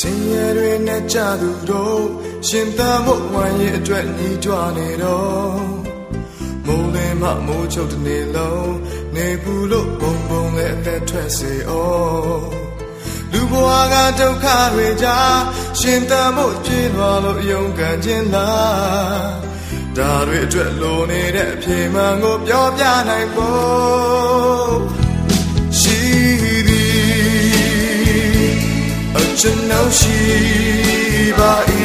စင်ရတွေနဲ့ကြသူတို့ရှင်သန်ဖို့ဝိုင်းရဲ့အတွက်ညီးကြွနေတော့မိုးလင်းမှမိုးချုပ်တဲ့နေလုံးနေဘူးလို့ဘုံဘုံနဲ့အသက်ထွက်စေအောင်လူဘဝကဒုက္ခတွေကြားရှင်သန်ဖို့ကြည်လွာလို့ယုံကန်ခြင်းလားဒါတွေအတွက်လိုနေတဲ့အပြေမှန်ကိုပြောပြနိုင်ဖို့ ရှိပါ၏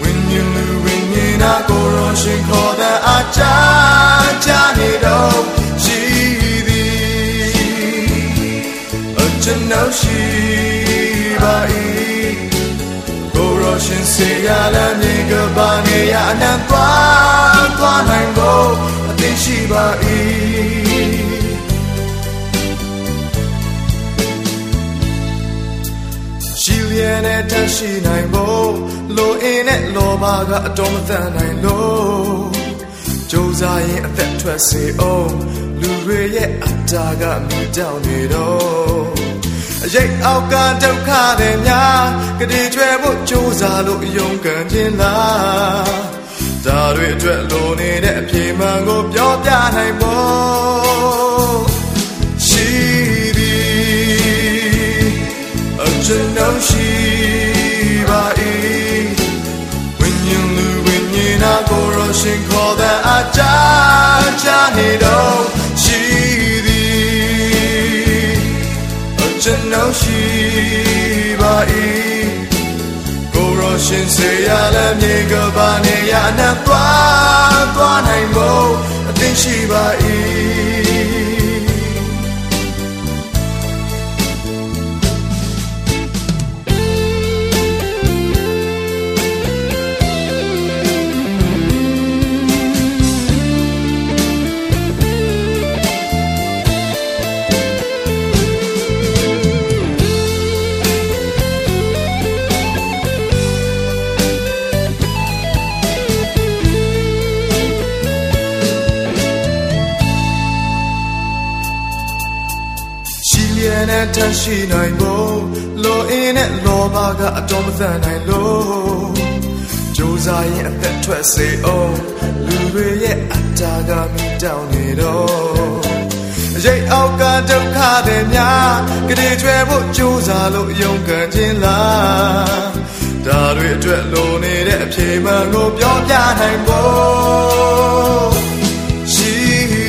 ဝိညာဉ်လူဝိညာဉ်နာကိုရောရှင်ခေါ်တဲ့အကြကြနေတော့ရှိသည်အကျွန်ုပ်ရှိပါ၏ကိုရောရှင်စေရလည်းမြေကပါနေရအနံသွားသွားနိုင်ဖို့အသိရှိပါ၏ နဲ့တရှိနိုင်ဖို့လိုအင်းနဲ့လောဘကအတော်မတန်နိုင်လို့ကြိုးစားရင်အသက်ထွက်စေအောင်လူတွေရဲ့အတားကမိတောင်နေတော့အရေးအောက်ကဒုက္ခတွေများကတိကျွဲဖို့ကြိုးစားလို့ယုံကန်ခြင်းလား ကြကြနေတော့ရှိသည်အကျွန်ုပ်ရှိပါ၏ကိုရရှင်စေရလည်းမြေကပါနေရနဲ့သွားသွားနိုင်ဖို့အသင်ရှိပါ၏ ရှိလျက်နဲ့တရှိနိုင်ဖို့လိုအင်းနဲ့လောဘကအတော်မသန်နိုင်လို့ကြိုးစားရင်အသက်ထွက်စေအောင်လူတွေရဲ့အတားကမိတောင်းနေတော့ရိတ်အောက်ကဒုက္ခတွေများကလေးကျွဲဖို့ကြိုးစားလို့ယုံကန်ခြင်းလားဒါတွေအတွက်လိုနေတဲ့အပြေမှန်ကိုပြောပြနိုင်ဖို့ရှိ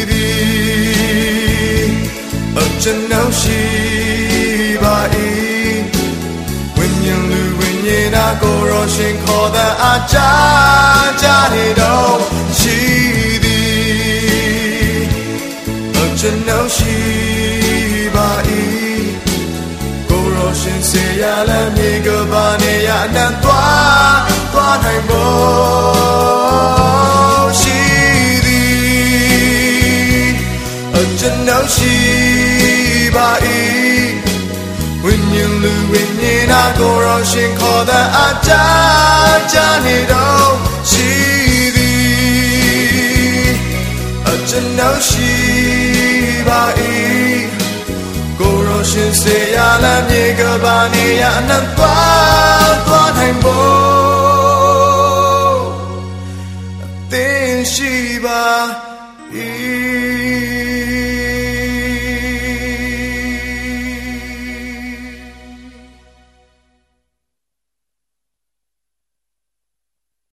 သည်အကျွန်ုပ်ရှိ ပါ၏ဝိညာဉ်လူဝိညာဉ်နာကိုရောရှင်ခေါ်တဲ့အကြကြနေတော့ရှိသည်အကျွန်ုပ်ရှိပါ၏ကိုရောရှင်စေရလည်းမြေကပါနေရနဲ့သွားသွားနိုင်ဖို့ရှိသည်အကျွန်ုပ်ရှိ ရှင်ခေါ်တဲ့အတားကြနေတော့ရှိသည်အကျွန်ုပ်ရှိပါ၏ကိုရောရှင်စေရလမြေကဘာနေရအနံသွားသွားနိုင်ဖို့